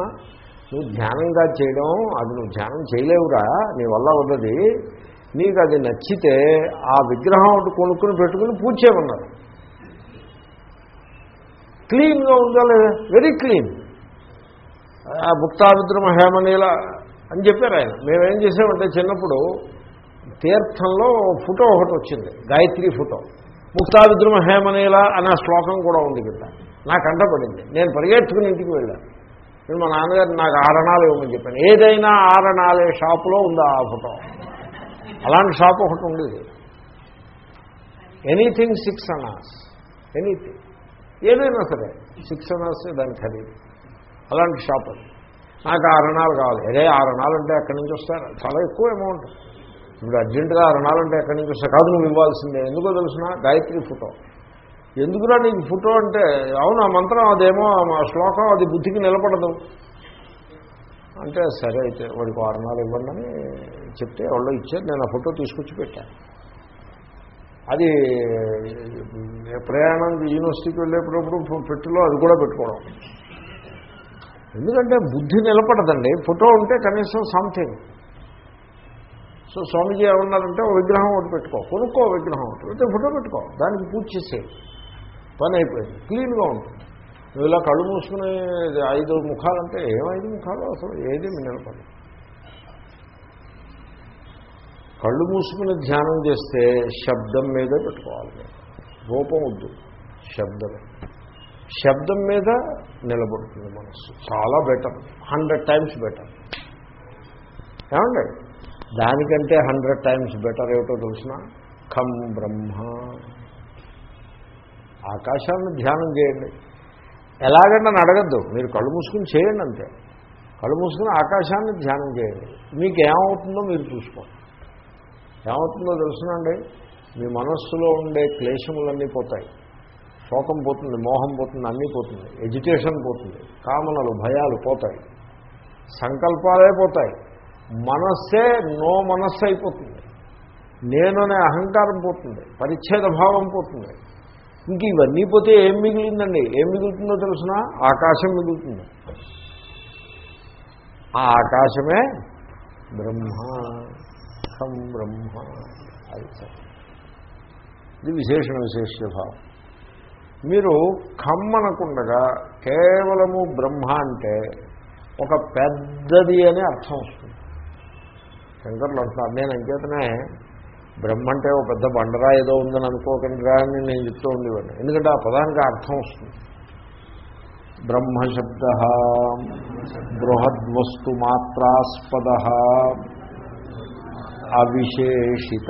నువ్వు ధ్యానంగా చేయడం అది నువ్వు ధ్యానం చేయలేవురా నీ వల్ల ఉన్నది నీకు అది నచ్చితే ఆ విగ్రహం ఒకటి కొనుక్కుని పెట్టుకుని పూజ చేయమన్నారు. క్లీన్గా ఉందా లేదా? వెరీ క్లీన్ ఆ ముక్తావిద్రమ హేమనీల అని చెప్పారు ఆయన. మేమేం చేసామంటే చిన్నప్పుడు తీర్థంలో ఫోటో ఒకటి వచ్చింది. గాయత్రి ఫోటో. ముక్తావిద్రమ హేమనీల అనే శ్లోకం కూడా ఉంది కదా. నాకు అంటపడింది నేను పరిగెత్తుకుని ఇంటికి వెళ్ళాను. నేను మా నాన్నగారు నాకు ఆరణాలు ఇవ్వమని చెప్పాను. ఏదైనా ఆరణాలే షాపులో ఉందా ఆ ఫోటో? అలాంటి షాప్ ఒకటి ఉండేది. ఎనీథింగ్ సిక్స్ అనాస్. ఎనీథింగ్. ఏదైనా సరే సిక్స్ అనాస్ దాని ఖరీదు. అలాంటి షాప్ అది. నాకు ఆరణాలు కావాలి. అదే ఆరణాలు అంటే ఎక్కడి నుంచి వస్తారు చాలా ఎక్కువ అమౌంట్. ఇప్పుడు అర్జెంటుగా ఆరణాలు అంటే ఎక్కడి నుంచి వస్తారు కాదు నువ్వు ఇవ్వాల్సిందే. ఎందుకో తెలుసిన? గాయత్రి ఫోటో. ఎందుకురా నీకు ఫోటో అంటే అవును ఆ మంత్రం అదేమో ఆ శ్లోకం అది బుద్ధికి నిలబడదు. అంటే సరే అయితే వాడికి వారణాలు ఇవ్వండి అని చెప్తే వాళ్ళు ఇచ్చారు నేను ఆ ఫోటో తీసుకొచ్చి పెట్టాను అది ప్రయాణం యూనివర్సిటీకి వెళ్ళేటప్పుడు పెట్టులో అది కూడా పెట్టుకోవడం. ఎందుకంటే బుద్ధి నిలబడదండి ఫోటో ఉంటే కనీసం సంథింగ్. సో స్వామీజీ ఏమన్నారంటే ఓ విగ్రహం ఒకటి పెట్టుకో కొనుక్కో విగ్రహం ఒకటి అయితే ఫోటో పెట్టుకో దానికి పూజ చేసేది పని అయిపోయింది క్లీన్గా ఉంటుంది నువ్వు ఇలా కళ్ళు మూసుకునే ఐదు ముఖాలంటే ఏం ఐదు ముఖాలు అసలు? ఏది నిలబడదు కళ్ళు మూసుకుని ధ్యానం చేస్తే శబ్దం మీదే పెట్టుకోవాలి రూపం వద్దు. శబ్దమే. శబ్దం మీద నిలబడుతుంది మనస్సు. చాలా బెటర్ హండ్రెడ్ టైమ్స్ బెటర్ ఏమండి? దానికంటే హండ్రెడ్ టైమ్స్ బెటర్ ఏమిటో తెలిసిన? ఖం బ్రహ్మ. ఆకాశాన్ని ధ్యానం చేయండి. ఎలాగంటే అని అడగద్దు. మీరు కళ్ళు మూసుకుని చేయండి అంతే. కళ్ళు మూసుకుని ఆకాశాన్ని ధ్యానం చేయండి. మీకు ఏమవుతుందో మీరు చూసుకోండి. ఏమవుతుందో తెలుసునండి? మీ మనస్సులో ఉండే క్లేశములన్నీ పోతాయి. శోకం పోతుంది మోహం పోతుంది అన్నీ పోతుంది. ఎడ్యుకేషన్ పోతుంది. కామనలు భయాలు పోతాయి. సంకల్పాలే పోతాయి. మనస్సే నో మనస్సు అయిపోతుంది. నేననే అహంకారం పోతుంది. పరిచ్ఛేద భావం పోతుంది. ఇంక ఇవన్నీ పోతే ఏం మిగిలిందండి? ఏం మిగులుతుందో తెలుసిన? ఆకాశం మిగులుతుంది. ఆ ఆకాశమే బ్రహ్మ ఖం బ్రహ్మ అది ఇది విశేషణ విశేష భావం మీరు ఖమ్ అనకుండగా కేవలము బ్రహ్మ అంటే ఒక పెద్దది అని అర్థం వస్తుంది. శంకర్లు అంటున్నారు నేను అంచేతనే బ్రహ్మ అంటే ఒక పెద్ద బండరా ఏదో ఉందని అనుకోకండి అని నేను చెప్తూ ఉండేవాడిని. ఎందుకంటే ఆ పదానికి అర్థం వస్తుంది. బ్రహ్మశబ్ద బృహద్వస్తు మాత్రాస్పద అవిశేషిత.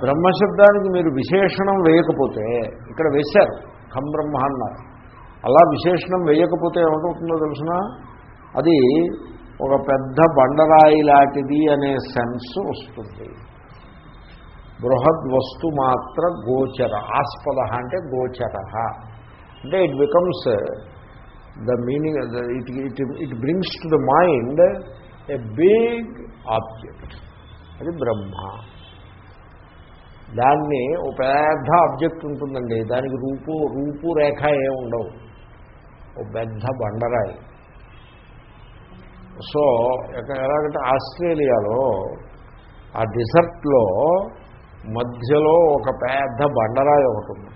బ్రహ్మశబ్దానికి మీరు విశేషణం వేయకపోతే ఇక్కడ వేశారు ఖం బ్రహ్మ అన్నారు. అలా విశేషణం వేయకపోతే ఏమవుతుందో తెలిసిన? అది ఒక పెద్ద బండరాయి లాంటిది అనే సెన్స్ వస్తుంది. బృహద్ వస్తు మాత్ర గోచర ఆస్పద అంటే గోచర. అంటే it becomes the meaning it it it brings to the mind a big object అది బ్రహ్మ. దాన్ని ఒక పెద్ద ఆబ్జెక్ట్ ఉంటుందండి. దానికి రూపు రూపురేఖ ఏమి ఉండవు. ఒక పెద్ద బండరాయి. సో ఎలాగంటే ఆస్ట్రేలియాలో ఆ డిజర్ట్లో మధ్యలో ఒక పెద్ద బండరాయి ఒకటి ఉంది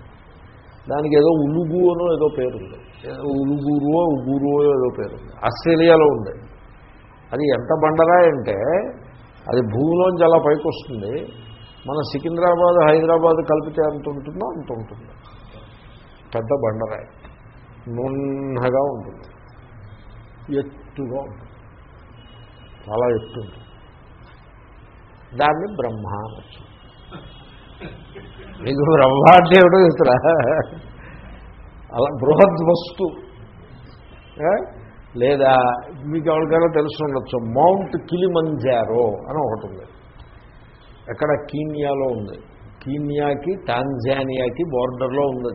దానికి ఏదో ఉలుగు అనో ఏదో పేరు ఉంది ఏదో ఉలుగురువో ఉగురువో ఏదో పేరు ఉంది ఆస్ట్రేలియాలో ఉంది. అది ఎంత బండరాయి అంటే అది భూమిలోంచి అలా పైకి వస్తుంది మన సికింద్రాబాద్ హైదరాబాద్ కలిపితే ఎంత ఉంటుందో అంత ఉంటుంది. పెద్ద బండరాయి. నున్నగా ఉంటుంది. ఎత్తుగా ఉంటుంది. చాలా ఎత్తు ఉంటుంది దాన్ని బ్రహ్మ అనొచ్చు మీకు బ్రహ్మాదేవుడు ఇతర? అలా బృహద్ వస్తు లేదా మీకు ఎవరికైనా తెలుసు ఉండొచ్చు మౌంట్ కిలిమంజారో అని ఒకటి ఉంది. ఎక్కడ? కీనియాలో ఉంది. కీనియాకి టాంజానియాకి బోర్డర్లో ఉంది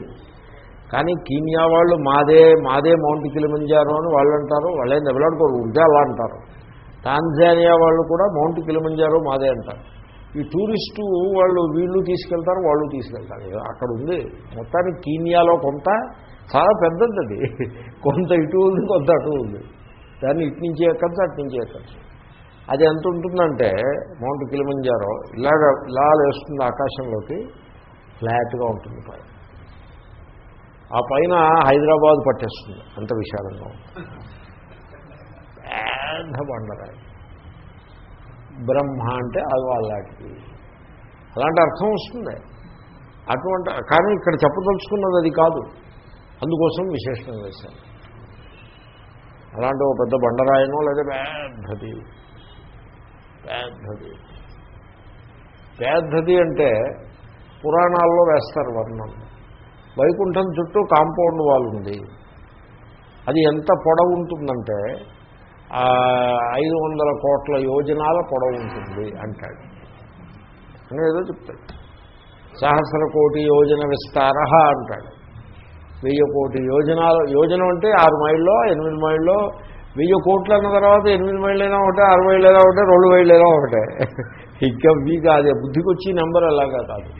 కానీ కీనియా వాళ్ళు మాదే మాదే మౌంట్ కిలిమంజారో అని వాళ్ళు అంటారు వాళ్ళేం దెబ్బలాడుకోరు ఉంటే అలా అంటారు. టాంజానియా వాళ్ళు కూడా మౌంట్ కిలిమంజారో మాదే అంటారు. ఈ టూరిస్టు వాళ్ళు వీళ్ళు తీసుకెళ్తారు వాళ్ళు తీసుకెళ్తారు. అక్కడ ఉంది. మొత్తానికి కీనియాలో కొంత చాలా పెద్దది అది. కొంత ఇటు ఉంది కొంత అటు ఉంది. దాన్ని ఇటు నుంచి ఎక్కచ్చు అటు నుంచి ఎక్కచ్చు. అది ఎంత ఉంటుందంటే మౌంట్ కిలిమంజారో ఇలాగ ఇలా లేస్తుంది ఆకాశంలోకి ఫ్లాట్గా ఉంటుంది పైన. ఆ పైన హైదరాబాద్ పట్టేస్తుంది అంత విశాలంగా ఉంటుంది. పెద్ద బండరాయి బ్రహ్మ అంటే అది అలాంటిది అలాంటి అర్థం వస్తుంది. అటువంటి కానీ ఇక్కడ చెప్పదలుచుకున్నది అది కాదు. అందుకోసం విశేషణం వేశాను అలాంటి ఒక పెద్ద బండరాయనో లేదా పెద్దది. పెద్దది. పెద్దది అంటే పురాణాల్లో వేస్తారు వర్ణం. వైకుంఠం చుట్టూ కాంపౌండ్ వాల్ ఉంది. అది ఎంత పొడవు ఉంటుందంటే ఐదు వందల కోట్ల యోజనాల పొడవు ఉంటుంది అంటాడు. అని ఏదో చెప్తాడు. సహస్ర కోటి యోజన విస్తార అంటాడు. వెయ్యి కోటి యోజనాలు యోజన అంటే ఆరు మైళ్ళలో ఎనిమిది మైళ్ళలో వెయ్యి కోట్లు అన్న తర్వాత ఎనిమిది మైళ్ళైనా ఒకటే ఆరు మైళ్ళైనా ఒకటే రెండు మైళ్ళైనా ఒకటే. ఇంకా వీ కాదే బుద్ధికి వచ్చి నెంబర్ అలాగా కాదు.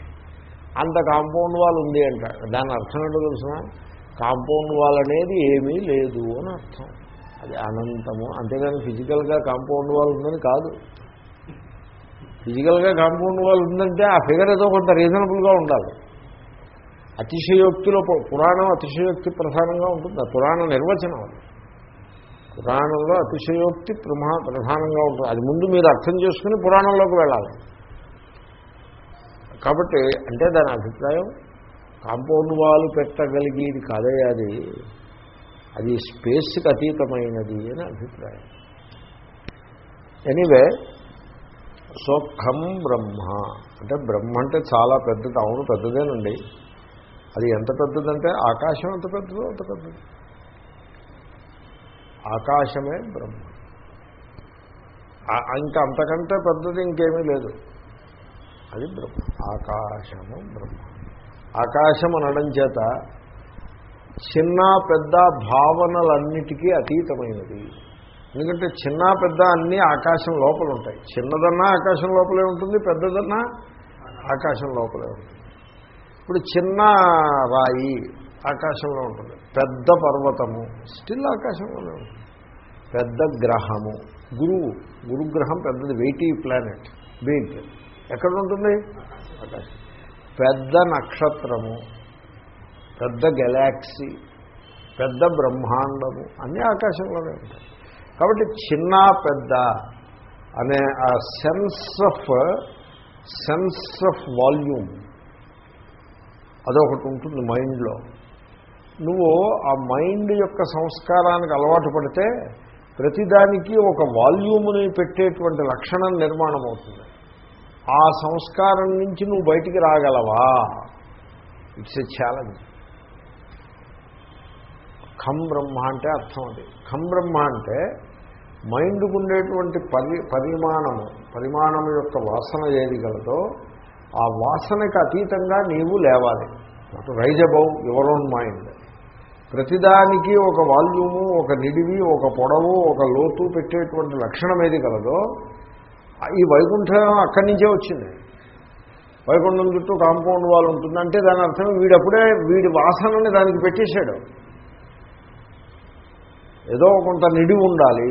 అంత కాంపౌండ్ వాల్ ఉంది అంటాడు. దాని అర్థం ఏంటో తెలుసిన కాంపౌండ్ వాల్ అనేది ఏమీ లేదు అని అర్థం. అది అనంతము అంతేగాని ఫిజికల్గా కాంపౌండ్ వాల్ ఉందని కాదు. ఫిజికల్గా కాంపౌండ్ వాల్ ఉందంటే ఆ ఫిగర్ ఏదో కొంత రీజనబుల్గా ఉండాలి. అతిశయోక్తిలో పురాణం అతిశయోక్తి ప్రధానంగా ఉంటుంది. ఆ పురాణ నిర్వచనం అది. పురాణంలో అతిశయోక్తి ప్రమా ప్రధానంగా ఉంటుంది. అది ముందు మీరు అర్థం చేసుకుని పురాణంలోకి వెళ్ళాలి. కాబట్టి అంటే దాని అభిప్రాయం కాంపౌండ్ వాల్ పెట్టగలిగేది కాదే అది స్పేస్కి అతీతమైనది అని అభిప్రాయం. ఎనీవే సో ఖం బ్రహ్మ. అంటే బ్రహ్మ అంటే చాలా పెద్దది అవును పెద్దదేనండి. అది ఎంత పెద్దదంటే ఆకాశం ఎంత పెద్దదో అంత పెద్దది. ఆకాశమే బ్రహ్మ. ఇంకా అంతకంటే పెద్దది ఇంకేమీ లేదు. అది బ్రహ్మ. ఆకాశము బ్రహ్మ. ఆకాశం అనడం చేత చిన్న పెద్ద భావనలన్నిటికీ అతీతమైనది. ఎందుకంటే చిన్న పెద్ద అన్నీ ఆకాశం లోపల ఉంటాయి. చిన్నదన్నా ఆకాశం లోపలే ఉంటుంది పెద్దదన్నా ఆకాశం లోపలే ఉంటుంది. ఇప్పుడు చిన్న రాయి ఆకాశంలో ఉంటుంది. పెద్ద పర్వతము స్టిల్ ఆకాశంలోనే ఉంటుంది. పెద్ద గ్రహము గురువు గురుగ్రహం పెద్దది వెయిటీ ప్లానెట్ బిగ్ ఎక్కడ ఉంటుంది? ఆకాశం. పెద్ద నక్షత్రము. పెద్ద గెలాక్సీ పెద్ద బ్రహ్మాండము అన్నీ ఆకాశంలోనే ఉంటాయి. కాబట్టి చిన్న పెద్ద అనే ఆ sense of sense of volume అదొకటి ఉంటుంది మైండ్లో. నువ్వు ఆ మైండ్ యొక్క సంస్కారానికి అలవాటు పడితే ప్రతిదానికి ఒక వాల్యూమ్ని పెట్టేటువంటి లక్షణం నిర్మాణం అవుతుంది ఆ సంస్కారం నుంచి నువ్వు బయటికి రాగలవా? ఇట్స్ ఎ ఛాలెంజ్ ఖం బ్రహ్మ అంటే అర్థం అది. ఖం బ్రహ్మ అంటే మైండ్కు ఉండేటువంటి పరి పరిమాణము పరిమాణం యొక్క వాసన ఏది గలదో ఆ వాసనకి అతీతంగా నీవు లేవాలి. Rise above your own mind. ప్రతిదానికి ఒక వాల్యూము ఒక నిడివి ఒక పొడవు ఒక లోతు పెట్టేటువంటి లక్షణం ఏది కలదో ఈ వైకుంఠం అక్కడి నుంచే వచ్చింది. వైకుంఠం చుట్టూ కాంపౌండ్ వాల్ ఉంటుందంటే దాని అర్థం వీడప్పుడే వీడి వాసనని దానికి పెట్టేశాడు. ఏదో కొంత నిడి ఉండాలి.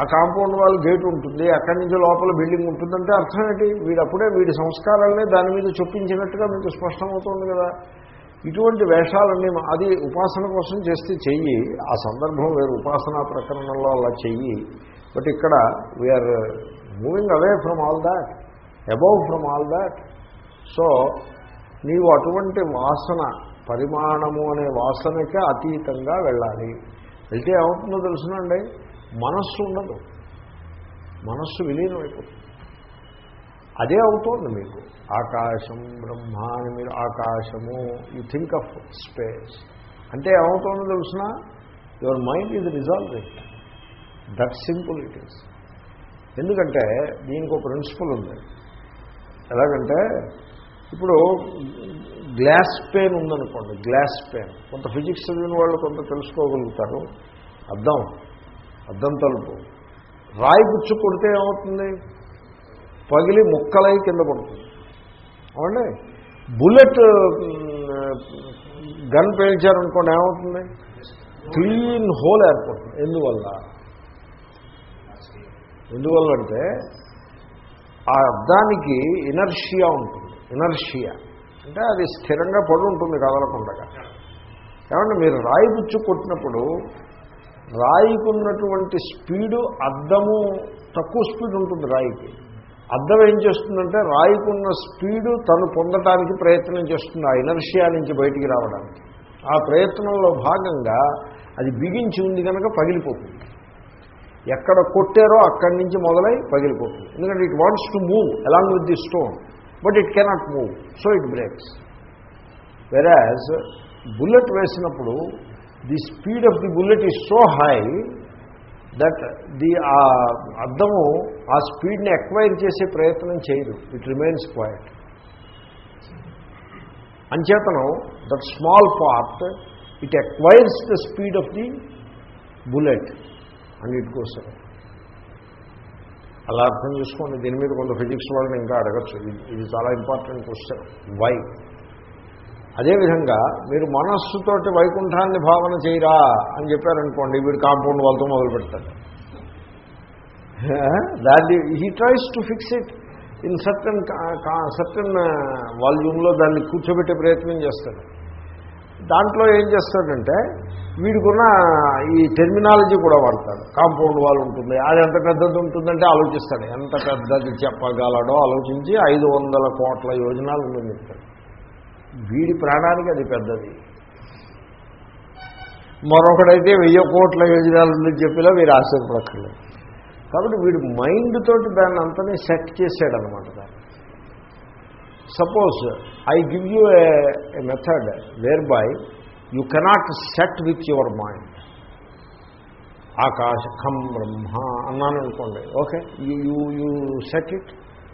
ఆ కాంపౌండ్ వాల్ గేట్ ఉంటుంది అక్కడి నుంచి లోపల బిల్డింగ్ ఉంటుందంటే అర్థం ఏంటి? వీడప్పుడే వీడి సంస్కారాలనే దాని మీద చొప్పించినట్టుగా మీకు స్పష్టమవుతుంది కదా. ఇటువంటి వేషాలన్నీ అది ఉపాసన కోసం చేస్తే చెయ్యి ఆ సందర్భం వేరు. ఉపాసనా ప్రకరణంలో అలా చెయ్యి. బట్ ఇక్కడ we are moving away from all that above from all that so నీవు అటువంటి వాసన పరిమాణము అనే వాసనకే అతీతంగా వెళ్ళాలి. వెళ్తే ఏమవుతుందో తెలుసునండి? మనస్సు ఉండదు. మనస్సు విలీనం అయిపోతుంది. అదే అవుతోంది మీకు. ఆకాశం బ్రహ్మ అని మీరు ఆకాశము యూ థింక్ ఆఫ్ స్పేస్ అంటే ఏమవుతుందో తెలుసిన? Your mind is resolve it that simple it is ఎందుకంటే దీనికి ఒక ప్రిన్సిపల్ ఉంది. ఎలాగంటే ఇప్పుడు గ్లాస్ పెయిన్ ఉందనుకోండి గ్లాస్ పెయిన్. కొంత ఫిజిక్స్ చదివిన వాళ్ళు కొంత తెలుసుకోగలుగుతారు. అర్థం అర్థం తలుపు. రాయి గుచ్చు కొడితే ఏమవుతుంది? పగిలి ముక్కలై కింద పడుతుంది. అవునండి? బుల్లెట్ గన్ పేల్చారనుకోండి ఏమవుతుంది? క్లీన్ హోల్ ఏర్పడుతుంది. ఎందువల్ల? ఎందువల్ల అంటే ఆ అర్థానికి ఇనర్షియా ఉంటుంది. ఇనర్షియా. అంటే అది స్థిరంగా పడి ఉంటుంది కదలకుండా ఏమంటే మీరు రాయి పుచ్చు కొట్టినప్పుడు రాయికున్నటువంటి స్పీడు అద్దము తక్కువ స్పీడ్ ఉంటుంది రాయికి. అద్దం ఏం చేస్తుందంటే రాయికున్న స్పీడు తను పొందటానికి ప్రయత్నం చేస్తుంది ఆ ఇనర్షియా నుంచి బయటికి రావడానికి. ఆ ప్రయత్నంలో భాగంగా అది బిగించి ఉంది కనుక పగిలిపోతుంది. ఎక్కడ కొట్టారో అక్కడి నుంచి మొదలై పగిలిపోతుంది. ఎందుకంటే it wants to move along with the stone but it cannot move so it breaks whereas bullet వేసినప్పుడు the speed of the bullet is so high that the ఆ అద్దము ఆ స్పీడ్ని ఎక్వైర్ చేసే ప్రయత్నం చేయదు. It remains quiet అంచేతనం that small part it acquires the speed of the bullet and it goes అలా అర్థం చేసుకోండి. దీని మీద కొంత ఫిజిక్స్ వాళ్ళని ఇంకా అడగచ్చు. ఇది- ఇది చాలా ఇంపార్టెంట్ క్వశ్చన్. వై అదేవిధంగా మీరు మనస్సుతోటి వైకుంఠాన్ని భావన చేయరా అని చెప్పారనుకోండి వీడు కాంపౌండ్ వాళ్ళతో మొదలు పెడతాడు. దాన్ని he tries to fix it in certain certain వాల్యూమ్లో దాన్ని కూర్చోబెట్టే ప్రయత్నం చేస్తాడు. దాంట్లో ఏం చేస్తాడంటే వీడికున్న ఈ టెర్మినాలజీ కూడా వాడతాడు. కాంపౌండ్ వాల్ ఉంటుంది. అది ఎంత పెద్దది ఉంటుందంటే ఆలోచిస్తాడు. ఎంత పెద్దది చెప్పగలడో ఆలోచించి ఐదు వందల కోట్ల యోజనాలు ఉందని చెప్తాడు వీడి ప్రాణానికి అది పెద్దది. మరొకడైతే వెయ్యి కోట్ల యోజనాలు ఉందని చెప్పినా వీరు ఆశ్చర్యపడక్కర్లేదు కాబట్టి వీడు మైండ్ తోటి దాన్ని అంతనే సెట్ చేశాడనమాట దాన్ని. Suppose I give you a method whereby you cannot set with your mind ఆకాశం బ్రహ్మ అన్నాను అనుకోండి. Okay you you you set it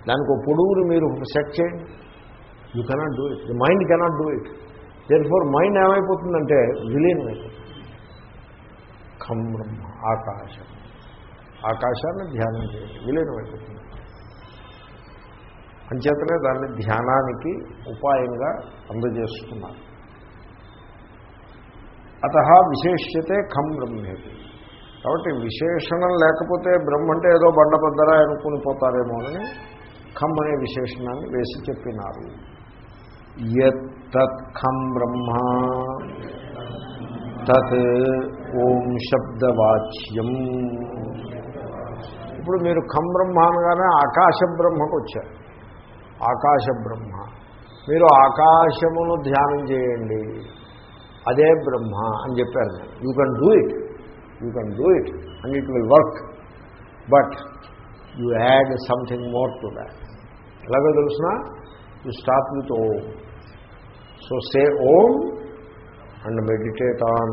దానికి ఒక పొడుగుని మీరు సెట్ చేయండి. You cannot do it the mind cannot do it therefore mind ఏమైపోతుందంటే విలీనం అయిపోతుంది. ఖం బ్రహ్మ ఆకాశం. ఆకాశాన్ని ధ్యానం చేయండి. విలీనం అయిపోతుంది. అంచేతనే దాన్ని ధ్యానానికి ఉపాయంగా అందజేస్తున్నారు. అత విశేష్యతే ఖం బ్రహ్మేది కాబట్టి విశేషణం లేకపోతే బ్రహ్మ అంటే ఏదో బండబద్దరా అనుకుని పోతారేమో అని ఖమ్ అనే విశేషణాన్ని వేసి చెప్పినారు. యత్ ఖం బ్రహ్మ తత్ ఓం శబ్దవాచ్యం. ఇప్పుడు మీరు ఖం బ్రహ్మ అనగానే ఆకాశ బ్రహ్మకు వచ్చారు. ఆకాశ బ్రహ్మ. మీరు ఆకాశమును ధ్యానం చేయండి. అదే బ్రహ్మ అని చెప్పారు. నేను you can do it you can do it and it will work but you add something more to that ఎలాగో తెలుసిన? You start with Om so say Om and meditate on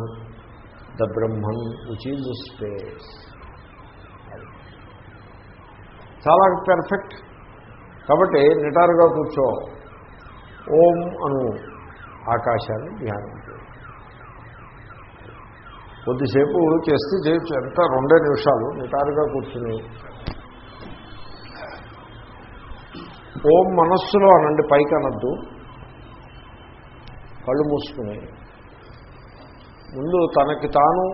the Brahman which is space చాలా పెర్ఫెక్ట్ కాబట్టి నిటారుగా కూర్చో. ఓం అను ఆకాశాన్ని ధ్యానం కొద్దిసేపు చేస్తే చేయొచ్చు. ఎంత? రెండే నిమిషాలు. నిటారుగా కూర్చుని. ఓం మనస్సులో అనండి పైకి అనద్దు కళ్ళు మూసుకుని. ముందు తనకి తాను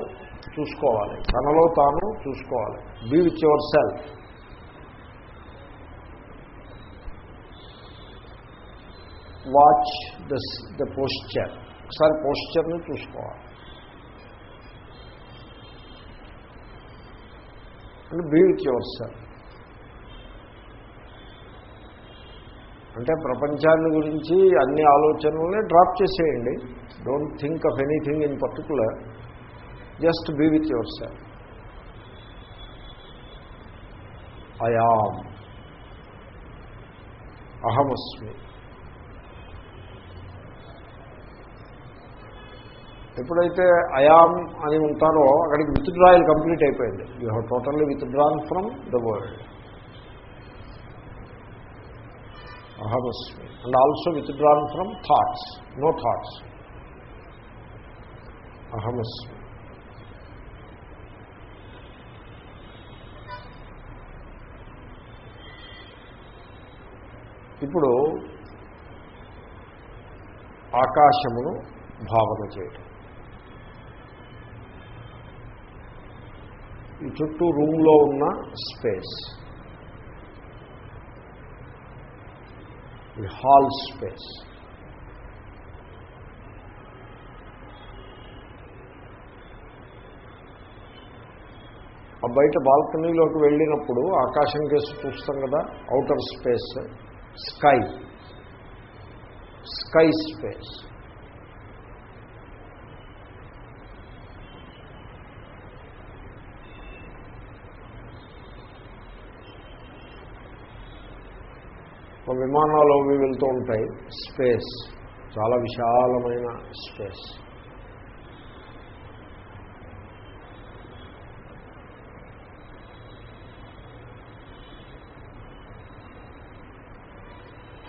చూసుకోవాలి. తనలో తాను చూసుకోవాలి. Be with yourself watch the the posture ఒకసారి పోస్చర్ని చూసుకోవాలి. అంటే బీ విత్ యువర్ సెల్ఫ్ అంటే ప్రపంచాన్ని గురించి అన్ని ఆలోచనల్ని డ్రాప్ చేసేయండి. Don't think of anything in particular just be with yourself I am అహమస్మి. ఎప్పుడైతే అయామ్ అని ఉంటారో అక్కడికి విత్డ్రాయల్ కంప్లీట్ అయిపోయింది. You have totally withdrawn from the world. అహమస్మి and also withdrawn from thoughts. No thoughts. అహమస్మి ఇప్పుడు ఆకాశమును భావన చేయటం ఈ చుట్టూ రూమ్లో ఉన్న స్పేస్. ఈ హాల్ స్పేస్. ఆ బయట బాల్కనీలోకి వెళ్ళినప్పుడు ఆకాశం కేసు చూస్తాం కదా outer space sky. Sky space. విమానాలు అవి వెళ్తూ ఉంటాయి. స్పేస్. చాలా విశాలమైన స్పేస్.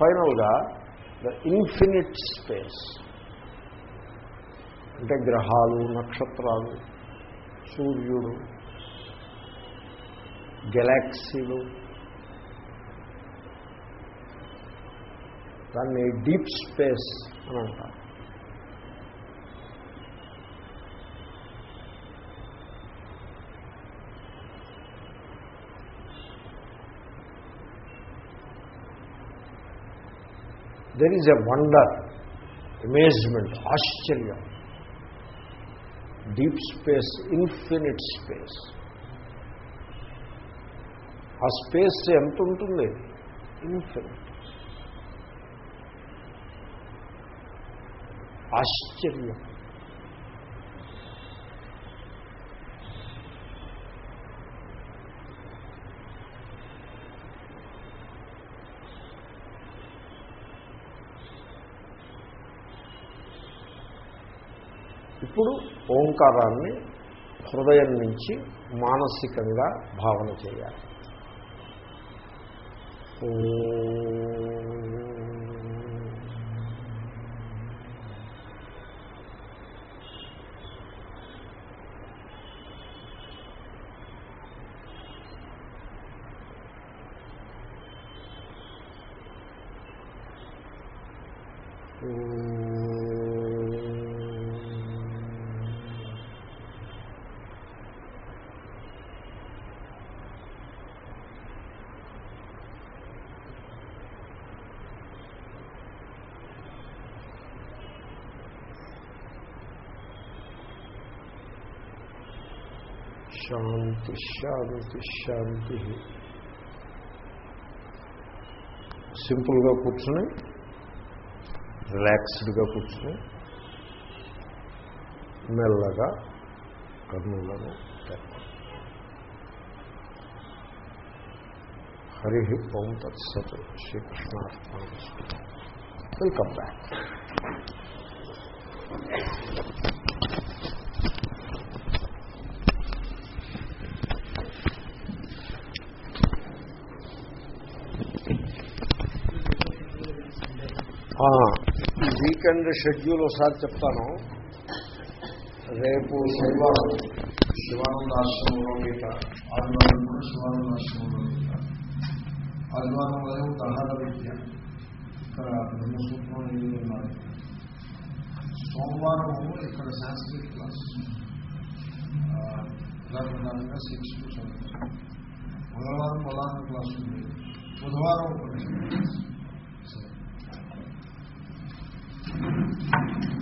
ఫైనల్గా ద ఇన్ఫినిట్ స్పేస్. అంటే గ్రహాలు నక్షత్రాలు సూర్యుడు గెలాక్సీలు దాన్ని డీప్ స్పేస్ అని అంటారు. There is a wonder amazement ఆశ్చర్యం. డీప్ స్పేస్ ఇన్ఫినిట్ స్పేస్ ఆ స్పేస్ ఎంత ఉంటుంది? ఇన్ఫినిట్ ఆశ్చర్యం. ఇప్పుడు ఓంకారాన్ని హృదయం నుంచి మానసికంగా భావన చేయాలి. శాంతి శాంతి శాంతి సింపుల్గా కూర్చుని రిలాక్స్డ్గా కూర్చుని మెల్లగా కన్నులను తెరవాలి హరి ఓం తత్సత్ శ్రీకృష్ణార్థం వెల్కమ్ బ్యాక్ వీకెండ్ షెడ్యూల్ ఒకసారి చెప్తాను. రేపు శనివారం శివానంద ఆశ్రమంలో గీత ఆదివారం కూడా శివానంద ఆశ్రమంలో గీత ఆదివారం ఉదయం తహార విద్య ఇక్కడ బ్రహ్మసూత్రం నీళ్ళు ఉన్నారు సోమవారం ఇక్కడ సాంస్క్రిట్ క్లాస్ ప్రధానంగా సిక్స్ టు సెవెన్ మంగళవారం ప్రధాన క్లాస్ ఉంది. బుధవారం ఒకటి. すいません。